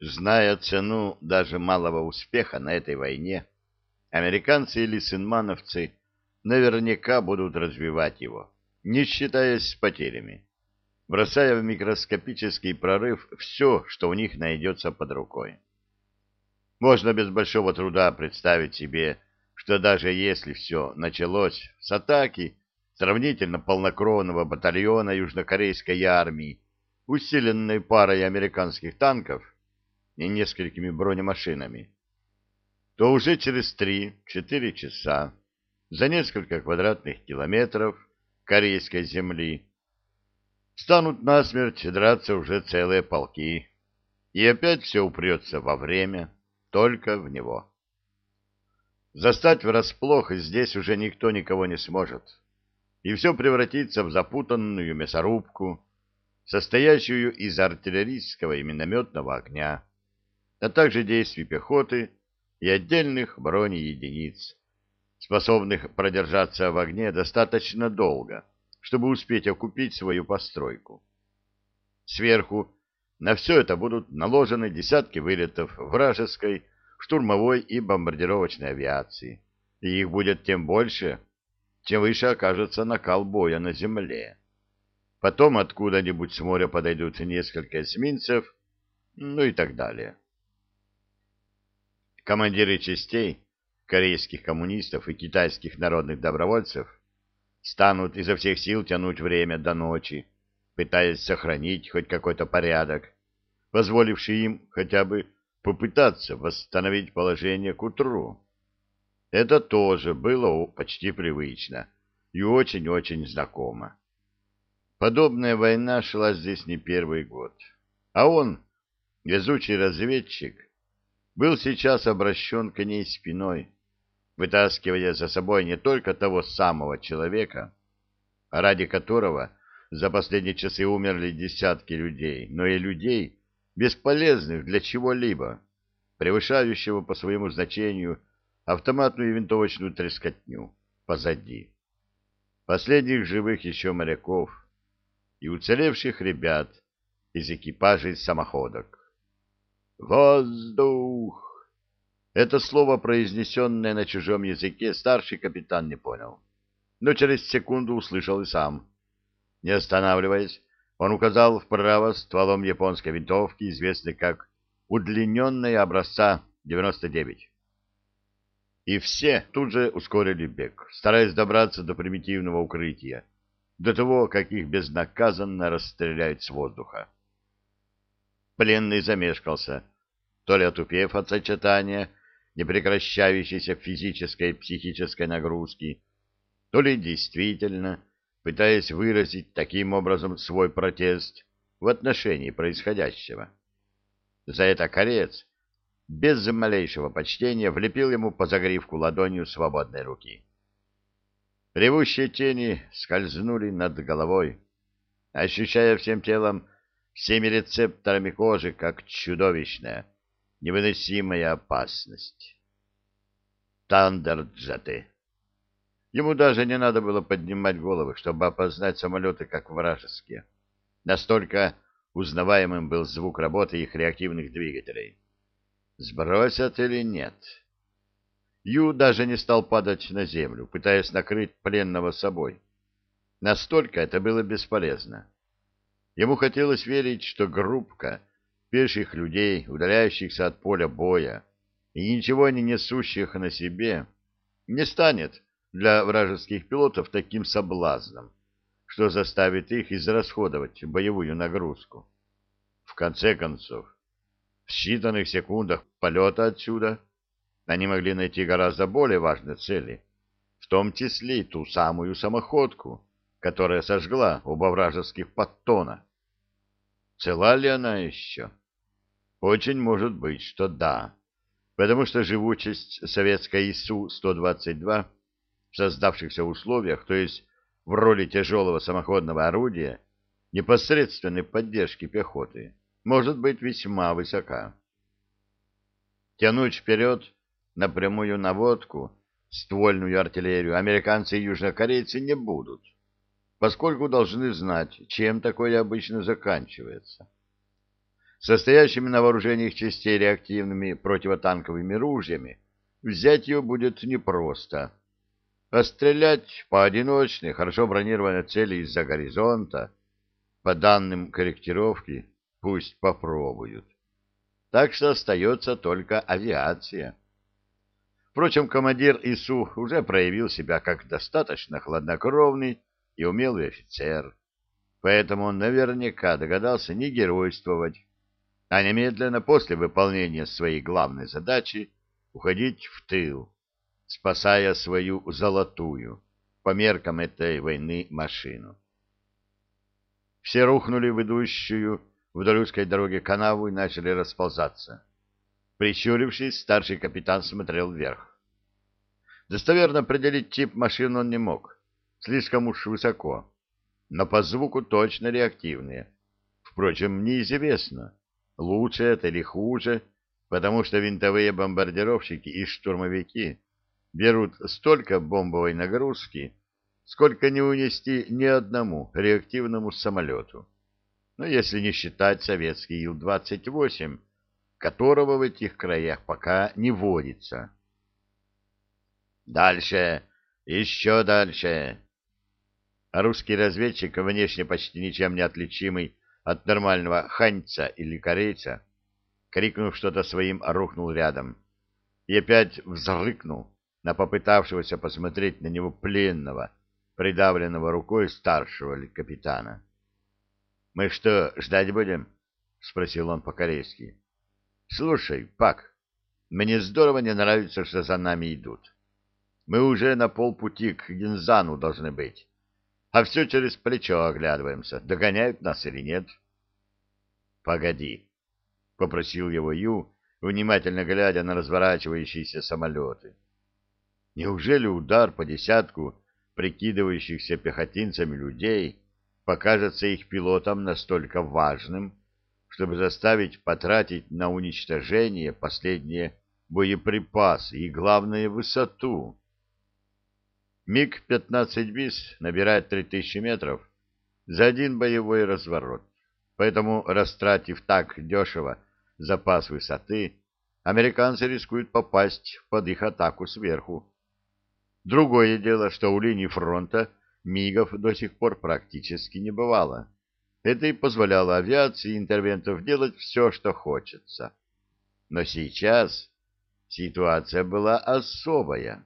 Зная цену даже малого успеха на этой войне, американцы или сынмановцы наверняка будут развивать его, не считаясь с потерями, бросая в микроскопический прорыв все, что у них найдется под рукой. Можно без большого труда представить себе, что даже если все началось с атаки сравнительно полнокровного батальона южнокорейской армии, усиленной парой американских танков и несколькими бронемашинами, то уже через три-четыре часа за несколько квадратных километров корейской земли станут насмерть драться уже целые полки, и опять все упрется во время, только в него. Застать врасплох здесь уже никто никого не сможет, и все превратится в запутанную мясорубку, состоящую из артиллерийского и минометного огня, а также действий пехоты и отдельных бронеединиц, способных продержаться в огне достаточно долго, чтобы успеть окупить свою постройку. Сверху на все это будут наложены десятки вылетов вражеской, штурмовой и бомбардировочной авиации. И их будет тем больше, чем выше окажется накал боя на земле. Потом откуда-нибудь с моря подойдут несколько эсминцев, ну и так далее. Командиры частей, корейских коммунистов и китайских народных добровольцев станут изо всех сил тянуть время до ночи, пытаясь сохранить хоть какой-то порядок, позволивший им хотя бы попытаться восстановить положение к утру. Это тоже было почти привычно и очень-очень знакомо. Подобная война шла здесь не первый год, а он, везучий разведчик, был сейчас обращен к ней спиной, вытаскивая за собой не только того самого человека, ради которого за последние часы умерли десятки людей, но и людей, бесполезных для чего-либо, превышающего по своему значению автоматную и винтовочную трескотню позади. Последних живых еще моряков и уцелевших ребят из экипажей самоходок. «Воздух!» Это слово, произнесенное на чужом языке, старший капитан не понял, но через секунду услышал и сам. Не останавливаясь, он указал вправо стволом японской винтовки, известной как удлиненная образца 99. И все тут же ускорили бег, стараясь добраться до примитивного укрытия, до того, как их безнаказанно расстреляют с воздуха. Пленный замешкался, то ли отупев от сочетания непрекращающейся физической и психической нагрузки, то ли действительно пытаясь выразить таким образом свой протест в отношении происходящего. За это корец без малейшего почтения влепил ему по загривку ладонью свободной руки. Ревущие тени скользнули над головой, ощущая всем телом, всеми рецепторами кожи, как чудовищная, невыносимая опасность. Тандерджаты Ему даже не надо было поднимать головы, чтобы опознать самолеты как вражеские. Настолько узнаваемым был звук работы их реактивных двигателей. Сбросят или нет? Ю даже не стал падать на землю, пытаясь накрыть пленного собой. Настолько это было бесполезно. Ему хотелось верить, что группка пеших людей, удаляющихся от поля боя и ничего не несущих на себе, не станет для вражеских пилотов таким соблазном, что заставит их израсходовать боевую нагрузку. В конце концов, в считанных секундах полета отсюда они могли найти гораздо более важные цели, в том числе и ту самую самоходку, которая сожгла оба вражеских подтона. Цела ли она еще? Очень может быть, что да, потому что живучесть советской ИСУ-122 в создавшихся условиях, то есть в роли тяжелого самоходного орудия, непосредственной поддержки пехоты, может быть весьма высока. Тянуть вперед напрямую наводку ствольную артиллерию американцы и южнокорейцы не будут, поскольку должны знать, чем такое обычно заканчивается. состоящими на вооружении их частей реактивными противотанковыми ружьями, взять ее будет непросто. А стрелять по одиночной, хорошо бронированной цели из-за горизонта, по данным корректировки, пусть попробуют. Так что остается только авиация. Впрочем, командир ИСУ уже проявил себя как достаточно хладнокровный и умелый офицер, поэтому он наверняка догадался не геройствовать, а немедленно после выполнения своей главной задачи уходить в тыл, спасая свою золотую, по меркам этой войны, машину. Все рухнули в идущую вдоль узкой дороги канаву и начали расползаться. Прищурившись, старший капитан смотрел вверх. Достоверно определить тип машин он не мог, слишком уж высоко, но по звуку точно реактивные. Впрочем, неизвестно, лучше это или хуже, потому что винтовые бомбардировщики и штурмовики берут столько бомбовой нагрузки, сколько не унести ни одному реактивному самолету. Но ну, если не считать советский Ил-28, которого в этих краях пока не водится. Дальше, еще дальше. А русский разведчик, внешне почти ничем не отличимый от нормального ханьца или корейца, крикнув что-то своим, рухнул рядом и опять взрыкнул на попытавшегося посмотреть на него пленного, придавленного рукой старшего капитана. — Мы что, ждать будем? — спросил он по-корейски. — Слушай, Пак, мне здорово не нравится, что за нами идут. Мы уже на полпути к Гинзану должны быть, а все через плечо оглядываемся, догоняют нас или нет. — Погоди, — попросил его Ю, внимательно глядя на разворачивающиеся самолеты. Неужели удар по десятку прикидывающихся пехотинцами людей покажется их пилотам настолько важным, чтобы заставить потратить на уничтожение последние боеприпасы и, главное, высоту? МиГ-15 БИС набирает 3000 метров за один боевой разворот, поэтому, растратив так дешево запас высоты, американцы рискуют попасть под их атаку сверху. Другое дело, что у линии фронта мигов до сих пор практически не бывало. Это и позволяло авиации интервентов делать все, что хочется. Но сейчас ситуация была особая.